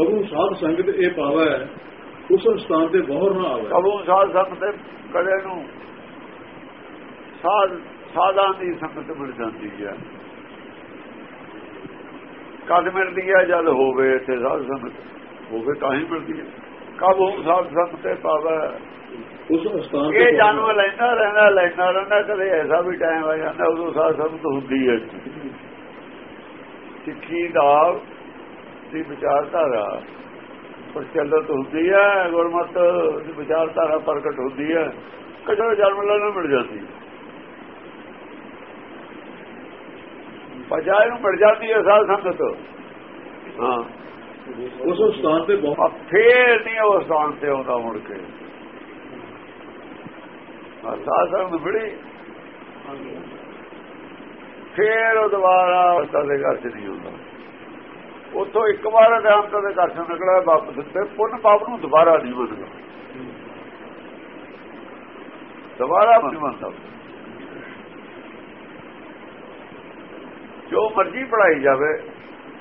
ਕਬੂ ਸਾਧ ਸੰਗਤ ਇਹ ਪਾਵੈ ਉਸ ਸਥਾਨ ਤੇ ਬਹੁਰ ਨਾ ਆਵੇ। ਕਬੂ ਸਾਧ ਸੰਗਤ ਤੇ ਕਦੇ ਨੂੰ। ਸਾਧ ਸਾਧਾਂ ਦੀ ਸੰਗਤ ਮਿਲ ਜਾਂਦੀ ਹੈ। ਕਦ ਮਿਲਦੀ ਹੈ ਜਦ ਹੋਵੇ ਤੇ ਸਾਧ ਸੰਗਤ ਹੋਵੇ ਤਾਂ ਹੀ ਮਿਲਦੀ ਹੈ। ਕਬੂ ਸਾਧ ਸੰਗਤ ਤੇ ਪਾਵੈ ਉਸ ਸਥਾਨ ਤੇ ਇਹ ਜਨਮ ਲੈਂਦਾ ਰਹਿੰਦਾ ਲੈਂਦਾ ਰਹਿੰਦਾ ਕਦੇ ਐਸਾ ਵੀ ਟਾਈਮ ਆ ਜਾਂਦਾ ਉਦੋਂ ਸਾਧ ਸੰਗਤ ਹੁੰਦੀ ਹੈ। ਸਿੱਖੀ ਦਾ ਦੀ ਵਿਚਾਰਧਾਰਾ ਪ੍ਰਚਲਿਤ ਹੁੰਦੀ ਹੈ ਗੁਰਮਤ ਦੀ ਵਿਚਾਰਧਾਰਾ ਪ੍ਰਗਟ ਹੁੰਦੀ ਹੈ ਕਦੋਂ ਜਨਮ ਲੈਣਾ ਮਿਲ ਜਾਂਦੀ। ਹੈ ਬਜਾਏ ਨੂੰ ਮਿਲ ਜਾਂਦੀ ਹੈ ਸਾਧ ਸੰਗਤ। ਹਾਂ। ਉਸ ਸਥਾਨ ਤੇ ਬਹੁ ਆ ਫੇਰ ਨਹੀਂ ਉਹ ਸਥਾਨ ਤੇ ਆਉਂਦਾ ਮੁੜ ਕੇ। ਸਾਧ ਸੰਗਤ ਬੜੀ ਫੇਰ ਉਹ ਦੁਬਾਰਾ ਅਵਸਥਾ ਦੇ ਘਰ ਚ ਨਹੀਂ ਹੁੰਦਾ ਉਥੋਂ ਇੱਕ ਵਾਰ ਅਧਿਆਨਤਾ ਦੇ ਦਰਸ਼ਨ ਨਿਕਲਿਆ, ਵਾਪਸ ਤੇ ਪੁੰਨ ਪਾਪ ਨੂੰ ਦੁਬਾਰਾ ਨਹੀਂ ਮੰਨਦਾ। ਦੁਬਾਰਾ ਨਹੀਂ ਮੰਨਦਾ। ਜੋ ਮਰਜ਼ੀ ਪੜਾਈ ਜਾਵੇ,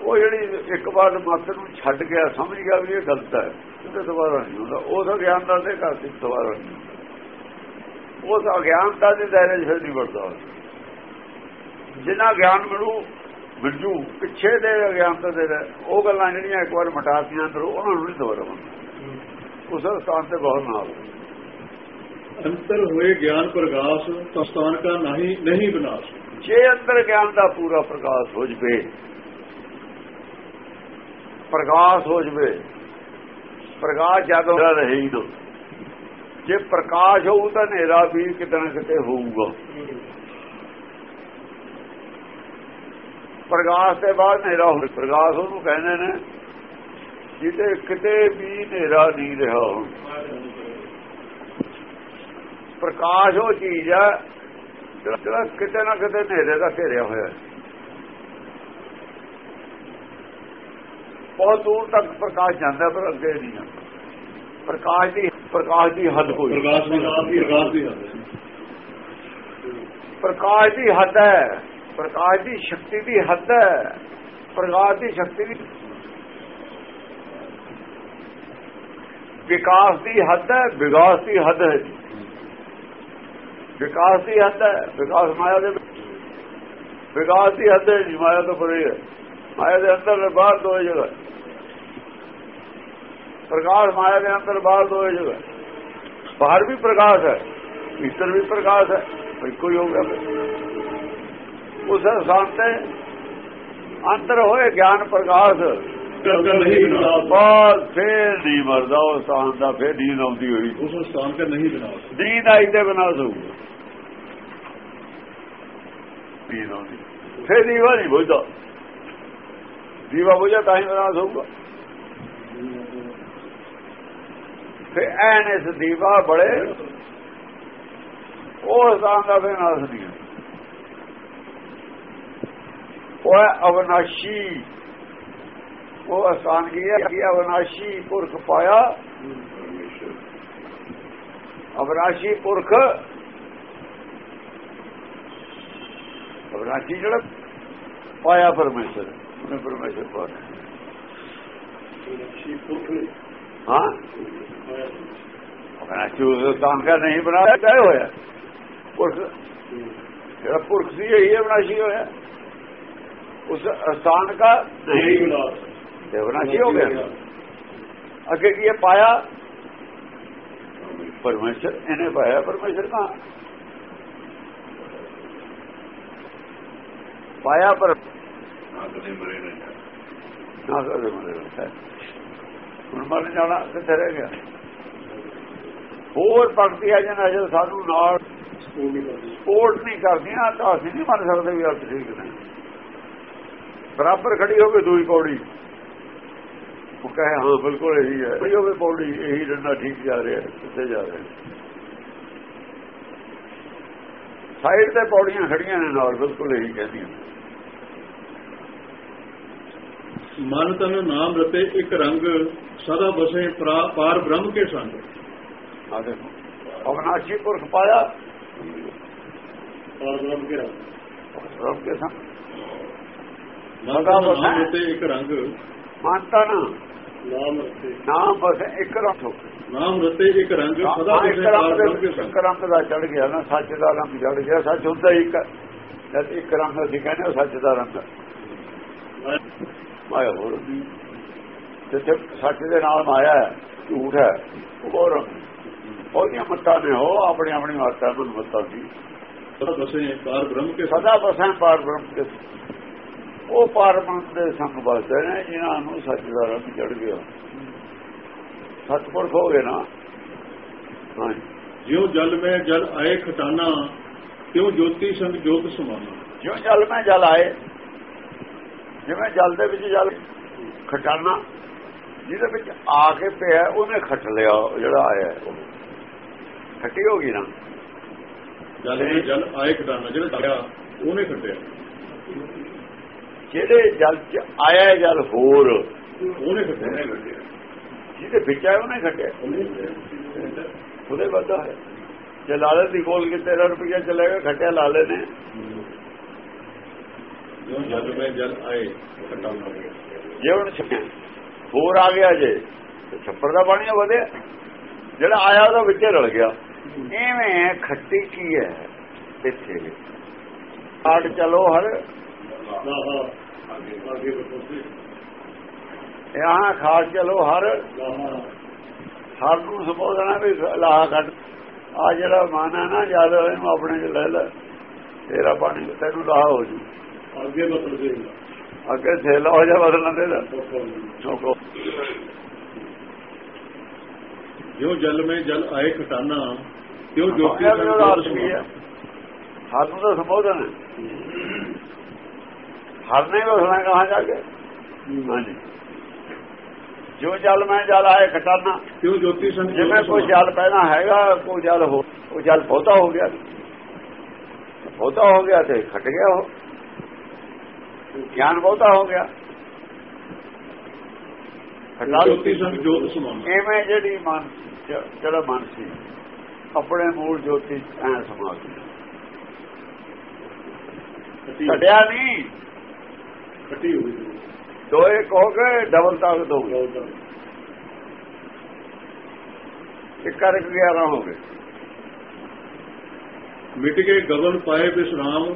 ਉਹ ਜਿਹੜੀ ਇੱਕ ਵਾਰ ਮਤ ਨੂੰ ਛੱਡ ਗਿਆ, ਸਮਝ ਗਿਆ ਵੀ ਇਹ ਗਲਤ ਹੈ ਤੇ ਦੁਬਾਰਾ ਨਹੀਂ ਹੁੰਦਾ। ਉਸ ਅਗਿਆਨਤਾ ਦੇ ਘਰ ਚ ਦੁਬਾਰਾ ਨਹੀਂ ਹੁੰਦਾ। ਉਸ ਅਗਿਆਨਤਾ ਦੇ ਦਾਇਰੇ 'ਚ ਨਹੀਂ ਵੜਦਾ ਜਿੰਨਾ ਗਿਆਨ ਮਿਲੂ ਮਿਲਜੂ ਪਿੱਛੇ ਦੇ ਅਗਿਆਨਤਾ ਦੇ ਉਹ ਗੱਲਾਂ ਜਿਹੜੀਆਂ ਇੱਕ ਵਾਰ ਮਟਾਤੀਆਂ ਅੰਦਰੋਂ ਉਹਨਾਂ ਨੂੰ ਨਹੀਂ ਦੁਬਾਰਾ ਉਸ ਸਥਾਨ ਤੇ ਬਹੁਤ ਨਾਲ ਅੰਤਰ ਹੋਏ ਗਿਆਨ ਪ੍ਰਗਾਸ ਤਾਂ ਸਥਾਨ ਕਾ ਨਹੀਂ ਨਹੀਂ ਵਿਨਾਸ਼ ਜੇ ਅੰਦਰ ਗਿਆਨ ਦਾ ਪੂਰਾ ਪ੍ਰਕਾਸ਼ ਹੋ ਜਵੇ ਪ੍ਰਕਾਸ਼ ਹੋ ਜਵੇ ਪ੍ਰਕਾਸ਼ ਜਦੋਂ ਰਹੇ ਹੀ ਨਾ। ਜੇ ਪ੍ਰਕਾਸ਼ ਹੋਊ ਤਾਂ ਹਨੇਰਾ ਵੀ ਕਿਤੇ ਨਾ ਕਿਤੇ ਹੋਊਗਾ। ਪ੍ਰਕਾਸ਼ ਦੇ ਬਾਅਦ ਹਨੇਰਾ ਹੋ ਪ੍ਰਕਾਸ਼ ਉਹਨੂੰ ਕਹਿੰਦੇ ਨੇ ਜਿੱਤੇ ਕਿਤੇ ਵੀ ਹਨੇਰਾ ਨਹੀਂ ਰਿਹਾ ਪ੍ਰਕਾਸ਼ ਉਹ ਚੀਜ਼ ਹੈ ਜਿਹੜਾ ਕਿਤੇ ਨਾ ਕਿਤੇ ਹਨੇਰੇ ਦਾ ਘੇਰਿਆ ਹੋਇਆ ਹੈ। ਬਹੁਤ ਦੂਰ ਤੱਕ ਪ੍ਰਕਾਸ਼ ਜਾਂਦਾ ਪਰ ਅੱਗੇ ਨਹੀਂ ਜਾਂਦਾ। ਪ੍ਰਕਾਸ਼ ਦੀ ਪ੍ਰਕਾਸ਼ ਦੀ ਹੱਦ ਕੋਈ ਪ੍ਰਗਾਸ ਦੀ ਪ੍ਰਗਾਸ ਦੀ ਹੱਦ ਹੈ। ਪ੍ਰਕਾਸ਼ ਦੀ ਹੱਦ ਹੈ। ਪ੍ਰਕਾਸ਼ ਦੀ ਸ਼ਕਤੀ ਦੀ ਹੱਦ ਹੈ। ਪ੍ਰਕਾਸ਼ ਦੀ ਸ਼ਕਤੀ ਦੀ ਵਿਕਾਸ ਦੀ ਹੱਦ ਹੈ, ਵਿਕਾਸ ਦੀ ਹੱਦ ਹੈ ਜੀ। ਵਿਕਾਸ ਦੀ ਹੱਦ ਹੈ, ਵਿਕਾਸ ਮਾਇਆ ਦੇ ਵਿਕਾਸ ਦੀ ਹੱਦ ਹੈ ਮਾਇਆ ਤੋਂ ਪਰੇ ਹੈ। ਮਾਇਆ ਦੇ ਅੰਦਰ ਬਾਹਰ ਦੋ ਜਗ੍ਹਾ ਪ੍ਰਕਾਸ਼ ਮਾਇਆ ਦੇ ਅੰਦਰ ਬਾਹਰ ਦੋ ਜਗ੍ਹਾ ਬਾਹਰ ਵੀ ਪ੍ਰਕਾਸ਼ ਹੈ ਭੀਤਰ ਵੀ ਪ੍ਰਕਾਸ਼ ਹੈ, ਇੱਕੋ ਹੀ ਹੋ ਗਿਆ ਉਸ ਸਥਾਨ ਤੇ ਅੰਦਰ ਹੋਏ ਗਿਆਨ ਪ੍ਰਕਾਸ਼। ਨਹੀਂ ਫੇਰ ਮਰਦਾ ਉਹ ਸਥਾਨ ਦਾ ਫੇਰ ਨੀਂਦ ਆਉਂਦੀ ਹੋਈ। ਉਸ ਸਥਾਨ ਕਾ ਨਹੀਂ ਵਿਨਾਸ਼ ਨੀਂਦ ਆਈ ਤੇ ਬਣਾ ਹੋਊਗਾ ਨੀਂਦ ਆਉਂਦੀ। ਫੇਰ ਦੀਵਾ ਨਹੀਂ ਬੁਝਦਾ। ਦੀਵਾ ਬੁਝਾ ਤਾਂ ਹੀ ਬਣਾ ਹੋਊਗਾ ਫੇ ਐਨ ਇਸ ਦੀਵਾ ਬੜੇ ਉਹ ਸਥਾਨ ਦਾ ਫੇਰ ਨਾਸ ਨਹੀਂ ਹੈ। ਉਹ ਹੈ ਅਵਨਾਸ਼ੀ ਉਹ ਅਸਾਨ ਕੀ ਹੈ ਕਿ ਅਵਨਾਸ਼ੀ ਪੁਰਖ ਪਾਇਆ ਅਵਨਾਸ਼ੀ ਪੁਰਖ ਅਵਨਾਸ਼ੀ ਜਿਹੜਾ ਪਾਇਆ ਪਰਮੇਸ਼ਰ ਉਹਨੇ ਪਰਮੇਸ਼ਰ ਪਾਇਆ ਹਾਂ ਅਵਨਾਸ਼ੀ ਉਸ ਸਥਾਨ ਦਾ ਨਹੀਂ ਬਣਾਇਆ ਕਾਹ ਹੋਇਆ ਪੁਰਖ ਜਿਹੜਾ ਪੁਰਖ ਸੀ ਦਾ ਨਹੀਂ। ਵਿਨਾਸ਼ ਦੇਵਨਾਸ਼ੀ ਹੋ ਗਿਆ? ਅੱਗੇ ਕੀ ਇਹ ਪਾਇਆ? ਪਰਮੇਸ਼ਰ ਇਹਨੇ ਪਾਇਆ ਪਰਮੇਸ਼ਰ ਕਾ ਪਾਇਆ ਪਰ ਨਾ ਕਦੇ ਮਰੇ ਨਾ ਹੁਣ ਮਰ ਜਾਣਾ ਕਿੱਥੇ ਰਹਿ ਗਿਆ? ਹੋਰ ਭਗਤੀ ਆ ਜਨਾ ਜੇ ਸਾਨੂੰ ਨਾਲ ਸਪੋਰਟ ਨਹੀਂ ਕਰਦੀਆਂ ਤਾਂ ਅਸੀਂ ਨਹੀਂ ਮੰਨ ਸਕਦੇ ਵੀ ਅਰਥ ਠੀਕ ਨੇ। ਬਰਾਬਰ ਖੜੀ ਹੋਵੇ ਦੂਈ ਪੌੜੀ। ਉਹ ਕਹੇ ਹਾਂ ਬਿਲਕੁਲ ਇਹੀ ਹੈ। ਖੜੀ ਹੋਵੇ ਪੌੜੀ ਇਹੀ ਡੰਡਾ ਠੀਕ ਜਾ ਰਿਹਾ ਕਿੱਥੇ ਜਾ ਰਿਹਾ। ਸਾਈਡ ਤੇ ਪੌੜੀਆਂ ਖੜੀਆਂ ਨੇ ਨਾਲ ਬਿਲਕੁਲ ਇਹੀ ਕਹਿੰਦੀਆਂ ਮਨ ਤਨ ਨਾਮ ਰਤੇ ਇੱਕ ਰੰਗ ਸਦਾ ਬਸੇ ਪ੍ਰਾ- ਬ੍ਰਹਮ ਕੇ ਸੰਗ। ਆ ਦੇਖੋ ਅਵਨਾਸ਼ੀ ਪੁਰਖ ਪਾਇਆ। ਪਾਰ ਬ੍ਰਹਮ ਕੇ ਰੰਗ। ਰੱਬ ਕੇ ਸੰਗ। ਨਾਮ ਰਤੇ ਇੱਕ ਰੰਗ। ਮਾਨਤਾ ਨਾ। ਨਾਮ ਰਤੇ ਨਾਮ ਬਸ ਇੱਕ ਰੰਗ ਹੋ ਨਾਮ ਰਤੇ ਇੱਕ ਰੰਗ ਸਦਾ ਹਾਂ, ਬਸੇ ਰੰਗ ਦੇ ਦਾ ਚੜ ਗਿਆ ਨਾ ਸੱਚ ਦਾ ਰੰਗ ਚੜ ਗਿਆ ਸੱਚ ਹੁੰਦਾ ਹੀ ਇੱਕ। ਹੈ। ਜਦ ਇੱਕ ਰੰਗ ਅਸੀਂ ਕਹਿੰਦੇ ਉਹ ਸੱਚ ਦਾ ਰੰਗ। ਹੈ। ਮਾਇਆ ਹੋਰ ਜਿੱਥੇ ਸੱਚ ਦੇ ਨਾਲ ਮਾਇਆ ਹੈ ਝੂਠ ਹੈ ਹੋਰ। ਉਹਦੀਆਂ ਮੱਤਾਂ ਨੇ ਉਹ ਆਪਣੀ ਆਪਣੀ ਮਾਤਾ ਨੂੰ ਮੱਤਾਂ ਸੀ। ਸਦਾ ਬਸੇ ਪਾਰ ਬ੍ਰਹਮ ਕੇ ਸਦਾ ਬਸਾਂ ਪਾਰ ਬ੍ਰਹਮ ਕੇ ਉਹ ਪਾਰ ਬ੍ਰਹਮ ਦੇ ਸੰਗ ਬਸਦੇ ਨੇ ਜਿਨ੍ਹਾਂ ਨੂੰ ਸੱਚ ਦਾ ਰੰਗ ਚੜ ਗਿਆ। ਸਤਪੁਰਖ ਹੋ ਗਏ ਨਾ। ਜਿਉ ਜਲ ਮੈਂ ਜਲ ਆਏ ਖਟਾਨਾ ਤਿਉ ਜੋਤੀ ਸੰਗ ਜੋਤ ਸਮਾਨਾ। ਜਿਉਂ ਜਲ ਮੈਂ ਜਲ ਆਏ ਜਿਵੇਂ ਜਲ ਦੇ ਵਿੱਚ ਜਲ ਖਟਾਣਾ ਜਿਹਦੇ ਵਿੱਚ ਆ ਕੇ ਪਿਆ ਉਹਨੇ ਖੱਟ ਲਿਆ ਜਿਹੜਾ ਆਇਆ। ਖੱਟੀ ਹੋ ਗਈ ਨਾ। ਜਲ ਜਲ ਆਏ ਖਟਾਨਾ ਜਿਹੜਾ ਡਰਿਆ ਉਹਨੇ ਖਟਿਆ। ਜਿਹੜੇ ਜਲ ਚ ਆਇਆ ਜਲ ਹੋਰ ਉਹਨੇ ਜਿਹਦੇ ਵਿੱਚ ਆਇਆ ਉਹਨੇ ਖੱਟਿਆ ਉਹਦੇ ਵੱਧਾ ਹੈ ਜੇ ਲਾਲੇ ਦੀ ਕੋਲ ਕੇ 13 ਰੁਪਇਆ ਚਲੇਗਾ ਖੱਟਿਆ ਲਾਲੇ ਨੇ ਜਿਉ ਜਲ ਮੈਂ ਜਲ ਆਏ ਜੇ ਹੁਣ ਹੋਰ ਆ ਗਿਆ ਜੇ ਤੇ ਛੱਪੜ ਦਾ ਪਾਣੀ ਵਧਿਆ। ਜਿਹੜਾ ਆਇਆ ਉਹਦਾ ਵਿੱਚ ਰਲ ਗਿਆ। ਐਵੇਂ ਖੱਟੀ ਕੀ ਹੈ ਇੱਥੇ। ਆੜ ਚਲੋ ਹਰ ਯਹਾਂ ਖਾਸ ਚਲੋ ਹਰ ਹਰ ਨੂੰ ਸੰਬੋਧਣਾ ਵੀ ਲਾਹਾ ਕੱਢ। ਆ ਜਿਹੜਾ ਮਨ ਹੈ ਨਾ ਜਦ ਇਹਨੂੰ ਆਪਣੇ ਚ ਲੈ ਲੈ। ਤੇਰਾ ਪਾਣੀ ਤੈਨੂੰ ਲਾਹਾ ਹੋ ਜੂ। ਅੱਗੇ ਬਤੋਸੀ ਅੱਗੇ ਸੇਲਾ ਹੋ ਜਾ ਬਦਲਣ ਦੇ ਦਾ ਛੋਕੋ। ਜਿਉ ਜਲ ਮੈਂ ਜਲ ਆਏ ਖਟਾਨਾ ਤਿਉ ਜੋਤੀ ਇਹ ਸੰਗ ਵੀ ਹੈ ਸਮਾਨਾ ਹਰ ਨੂੰ ਤਾਂ ਸੰਬੋਧਨ ਹੈ ਹਰ ਨੇ ਵਸਣਾ ਕਹਾਂ ਜਾ ਕੇ? ਹਾਂਜੀ। ਜੋ ਜਲ ਮੈਂ ਜਲ ਆਏ ਖਟਾਨਾ ਤਿਉ ਜੋਤੀ ਸੰਗ ਜਿਵੇਂ ਕੋਈ ਜਲ ਪਹਿਲਾਂ ਹੈਗਾ ਕੋਈ ਜਲ ਹੋ ਉਹ ਜਲ ਬਹੁਤਾ ਹੋ ਗਿਆ। ਬਹੁਤਾ ਹੋ ਗਿਆ ਤੇ ਖਟ ਗਿਆ ਉਹ। ਗਿਆਨ ਬਹੁਤਾ ਹੋ ਗਿਆ। ਜੋਤੀ ਸੰਗ ਜੋਤ ਸਮਾਨਾ? ਐਵੇਂ ਜਿਹੜੀ ਮਨ ਜਿਹੜਾ ਮਨ ਸੀ ਆਪਣੇ ਮੂਲ ਜੋਤੀ ਐ ਸਮਾ ਗਿਆ ਛੱਡਿਆ ਨਹੀਂ। ਖੱਟੀ ਹੋ ਗਈ ਦੋਏ ਕਹੋ ਕੇ ਡਬਲ ਤਾਕਤ ਹੋ ਗਈ। ਇੱਕ ਕਰਕੇ 11 ਹੋ ਗਏ। ਮਿਟ ਕੇ ਗਗਨ ਪਾਏ ਬਿਸਰਾਮ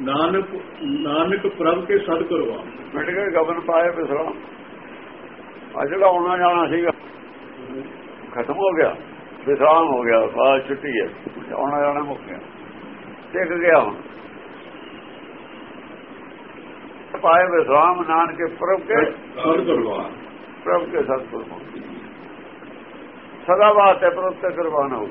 ਨਾਨਕ ਨਾਨਕ ਪ੍ਰਭ ਕੇ ਸਦ ਕਰਵਾ ਮਿਟ ਕੇ ਗਵਨ ਪਾਏ ਬਿਸਰਾਮ। ਆ ਜਿਹੜਾ ਆਉਣਾ ਜਾਣਾ ਸੀਗਾ। ਖਤਮ ਹੋ ਗਿਆ। ਵਿਸਰਾਮ ਹੋ ਗਿਆ। ਬਾਅਦ ਛੁੱਟੀ ਹੈ। ਆਉਣਾ ਜਾਣਾ ਮੁੱਕ ਗਿਆ। ਟਿਕ ਗਿਆ ਹੁਣ। ਪਾਏ ਵਿਸਰਾਮ ਨਾਨਕੇ ਪ੍ਰਭ ਕੇ ਸਦ ਕਰਵਾ ਪ੍ਰਭ ਕੇ ਸਤਪੁਰ ਸਦਾ ਬਾਤ ਹੈ ਪ੍ਰਭ ਤੇ ਕੁਰਬਾਨ ਹੋ